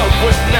up with now.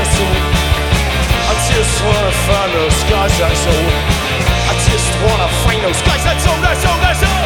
just I just wanna find those guys, that's all. I just wanna find those guys, that's all, that's all, that's all.